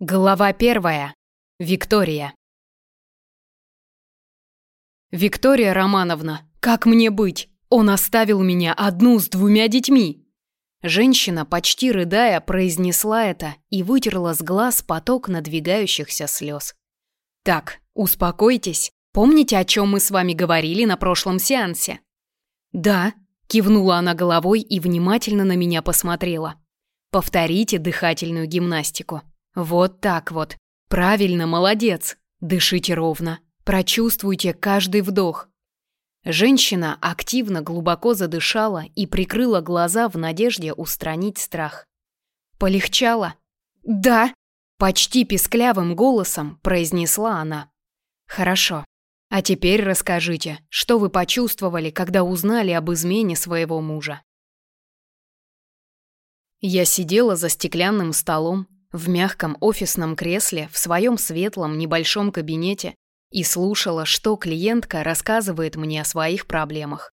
Глава первая. Виктория. Виктория Романовна, как мне быть? Он оставил меня одну с двумя детьми. Женщина, почти рыдая, произнесла это и вытерла с глаз поток надвигающихся слез. Так, успокойтесь. Помните, о чем мы с вами говорили на прошлом сеансе? Да, кивнула она головой и внимательно на меня посмотрела. Повторите дыхательную гимнастику. Вот так вот. Правильно, молодец. Дышите ровно. Прочувствуйте каждый вдох. Женщина активно глубоко задышала и прикрыла глаза в надежде устранить страх. Полегчало? Да, почти писклявым голосом произнесла она. Хорошо. А теперь расскажите, что вы почувствовали, когда узнали об измене своего мужа? Я сидела за стеклянным столом, в мягком офисном кресле в своем светлом небольшом кабинете и слушала, что клиентка рассказывает мне о своих проблемах.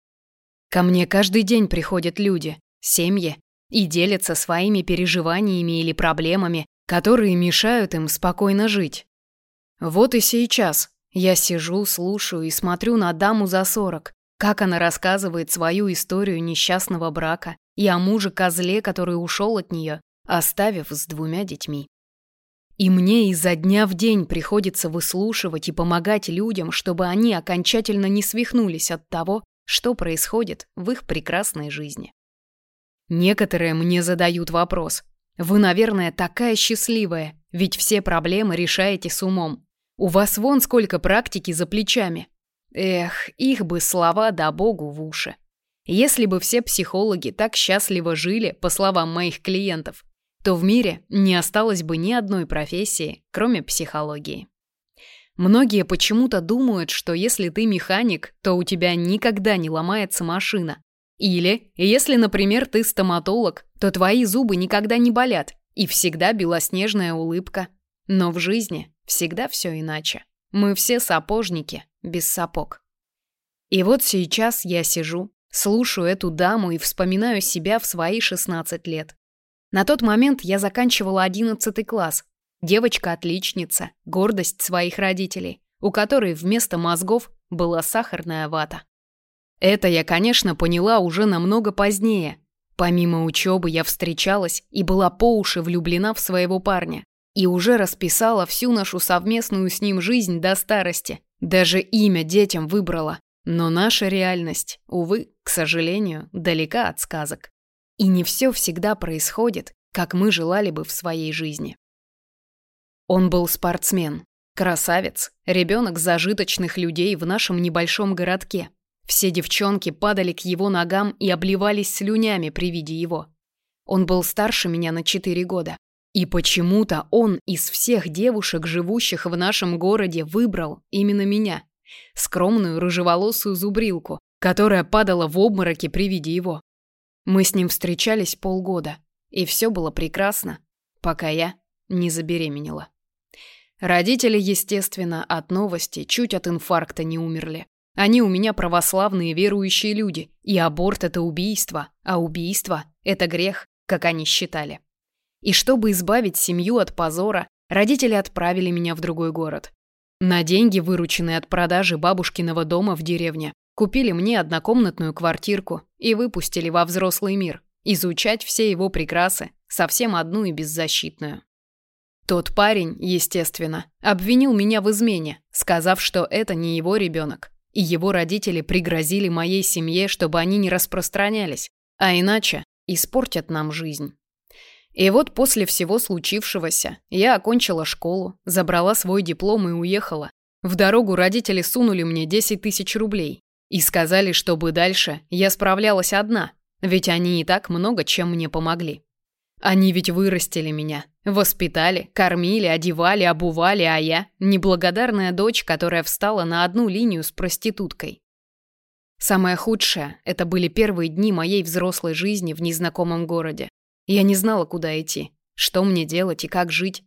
Ко мне каждый день приходят люди, семьи, и делятся своими переживаниями или проблемами, которые мешают им спокойно жить. Вот и сейчас я сижу, слушаю и смотрю на даму за сорок, как она рассказывает свою историю несчастного брака и о муже-козле, который ушел от нее, оставив с двумя детьми. И мне изо дня в день приходится выслушивать и помогать людям, чтобы они окончательно не свихнулись от того, что происходит в их прекрасной жизни. Некоторые мне задают вопрос. Вы, наверное, такая счастливая, ведь все проблемы решаете с умом. У вас вон сколько практики за плечами. Эх, их бы слова да богу в уши. Если бы все психологи так счастливо жили, по словам моих клиентов, то в мире не осталось бы ни одной профессии, кроме психологии. Многие почему-то думают, что если ты механик, то у тебя никогда не ломается машина. Или, если, например, ты стоматолог, то твои зубы никогда не болят и всегда белоснежная улыбка. Но в жизни всегда все иначе. Мы все сапожники, без сапог. И вот сейчас я сижу, слушаю эту даму и вспоминаю себя в свои 16 лет. На тот момент я заканчивала одиннадцатый класс. Девочка-отличница, гордость своих родителей, у которой вместо мозгов была сахарная вата. Это я, конечно, поняла уже намного позднее. Помимо учебы я встречалась и была по уши влюблена в своего парня. И уже расписала всю нашу совместную с ним жизнь до старости. Даже имя детям выбрала. Но наша реальность, увы, к сожалению, далека от сказок. И не все всегда происходит, как мы желали бы в своей жизни. Он был спортсмен, красавец, ребенок зажиточных людей в нашем небольшом городке. Все девчонки падали к его ногам и обливались слюнями при виде его. Он был старше меня на 4 года. И почему-то он из всех девушек, живущих в нашем городе, выбрал именно меня. Скромную рыжеволосую зубрилку, которая падала в обмороке при виде его. Мы с ним встречались полгода, и все было прекрасно, пока я не забеременела. Родители, естественно, от новости чуть от инфаркта не умерли. Они у меня православные верующие люди, и аборт – это убийство, а убийство – это грех, как они считали. И чтобы избавить семью от позора, родители отправили меня в другой город. На деньги, вырученные от продажи бабушкиного дома в деревне, Купили мне однокомнатную квартирку и выпустили во взрослый мир, изучать все его прекрасы, совсем одну и беззащитную. Тот парень, естественно, обвинил меня в измене, сказав, что это не его ребенок, и его родители пригрозили моей семье, чтобы они не распространялись, а иначе испортят нам жизнь. И вот после всего случившегося я окончила школу, забрала свой диплом и уехала. В дорогу родители сунули мне 10 тысяч рублей, и сказали, чтобы дальше я справлялась одна, ведь они и так много чем мне помогли. Они ведь вырастили меня, воспитали, кормили, одевали, обували, а я – неблагодарная дочь, которая встала на одну линию с проституткой. Самое худшее – это были первые дни моей взрослой жизни в незнакомом городе. Я не знала, куда идти, что мне делать и как жить.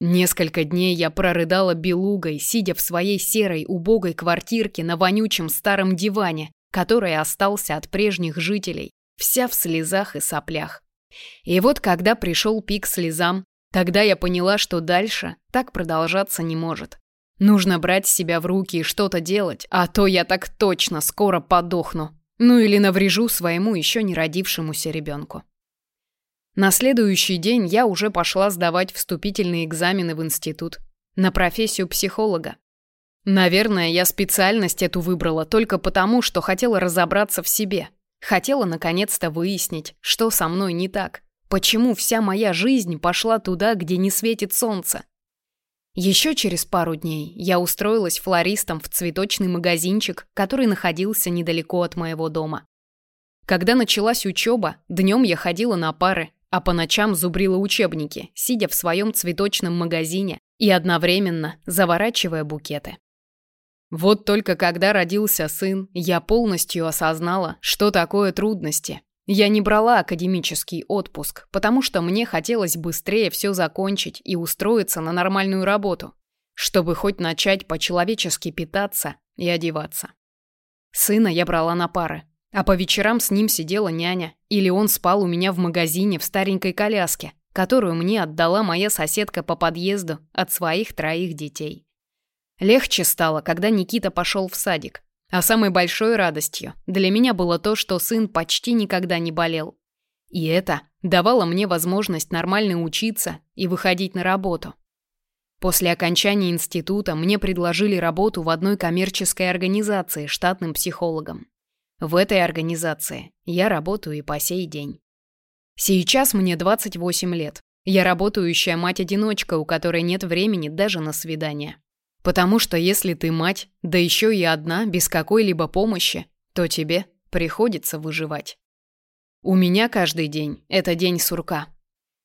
Несколько дней я прорыдала белугой, сидя в своей серой убогой квартирке на вонючем старом диване, который остался от прежних жителей, вся в слезах и соплях. И вот когда пришел пик слезам, Тогда я поняла, что дальше так продолжаться не может. Нужно брать себя в руки и что-то делать, а то я так точно скоро подохну. Ну или наврежу своему еще не родившемуся ребенку. На следующий день я уже пошла сдавать вступительные экзамены в институт на профессию психолога. Наверное, я специальность эту выбрала только потому, что хотела разобраться в себе. Хотела наконец-то выяснить, что со мной не так. Почему вся моя жизнь пошла туда, где не светит солнце? Еще через пару дней я устроилась флористом в цветочный магазинчик, который находился недалеко от моего дома. Когда началась учеба, днем я ходила на пары, а по ночам зубрила учебники, сидя в своем цветочном магазине и одновременно заворачивая букеты. Вот только когда родился сын, я полностью осознала, что такое трудности. Я не брала академический отпуск, потому что мне хотелось быстрее все закончить и устроиться на нормальную работу, чтобы хоть начать по-человечески питаться и одеваться. Сына я брала на пары, а по вечерам с ним сидела няня, или он спал у меня в магазине в старенькой коляске, которую мне отдала моя соседка по подъезду от своих троих детей. Легче стало, когда Никита пошел в садик. А самой большой радостью для меня было то, что сын почти никогда не болел. И это давало мне возможность нормально учиться и выходить на работу. После окончания института мне предложили работу в одной коммерческой организации штатным психологом. В этой организации я работаю и по сей день. Сейчас мне 28 лет. Я работающая мать-одиночка, у которой нет времени даже на свидание. Потому что если ты мать, да еще и одна, без какой-либо помощи, то тебе приходится выживать. У меня каждый день – это день сурка.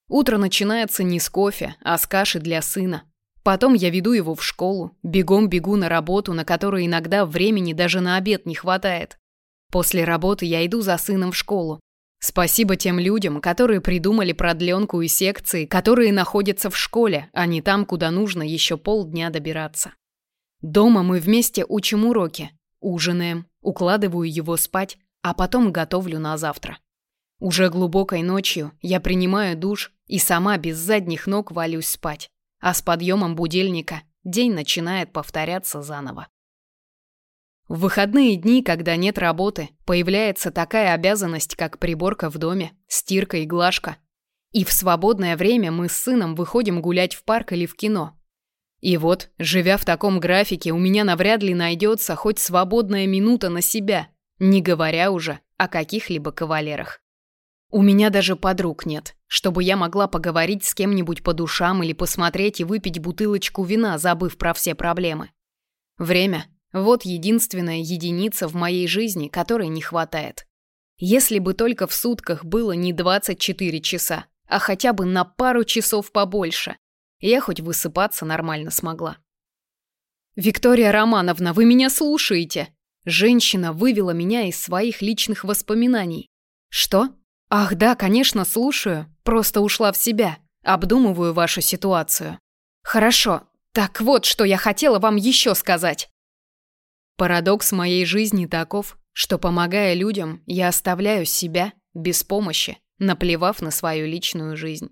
Утро начинается не с кофе, а с каши для сына. Потом я веду его в школу, бегом бегу на работу, на которой иногда времени даже на обед не хватает. После работы я иду за сыном в школу. Спасибо тем людям, которые придумали продленку и секции, которые находятся в школе, а не там, куда нужно еще полдня добираться. Дома мы вместе учим уроки, ужинаем, укладываю его спать, а потом готовлю на завтра. Уже глубокой ночью я принимаю душ и сама без задних ног валюсь спать, а с подъемом будильника день начинает повторяться заново. В выходные дни, когда нет работы, появляется такая обязанность, как приборка в доме, стирка и глажка. И в свободное время мы с сыном выходим гулять в парк или в кино. И вот, живя в таком графике, у меня навряд ли найдется хоть свободная минута на себя, не говоря уже о каких-либо кавалерах. У меня даже подруг нет, чтобы я могла поговорить с кем-нибудь по душам или посмотреть и выпить бутылочку вина, забыв про все проблемы. Время вот единственная единица в моей жизни, которой не хватает. Если бы только в сутках было не 24 часа, а хотя бы на пару часов побольше, я хоть высыпаться нормально смогла. «Виктория Романовна, вы меня слушаете?» Женщина вывела меня из своих личных воспоминаний. «Что? Ах да, конечно, слушаю. Просто ушла в себя. Обдумываю вашу ситуацию. Хорошо. Так вот, что я хотела вам еще сказать. Парадокс моей жизни таков, что, помогая людям, я оставляю себя без помощи, наплевав на свою личную жизнь.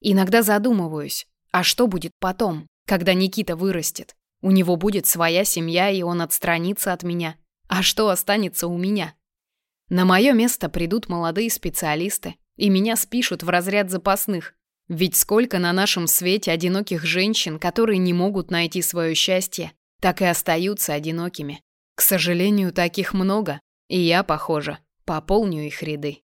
Иногда задумываюсь, а что будет потом, когда Никита вырастет? У него будет своя семья, и он отстранится от меня. А что останется у меня? На мое место придут молодые специалисты, и меня спишут в разряд запасных. Ведь сколько на нашем свете одиноких женщин, которые не могут найти свое счастье, так и остаются одинокими. К сожалению, таких много, и я, похоже, пополню их ряды.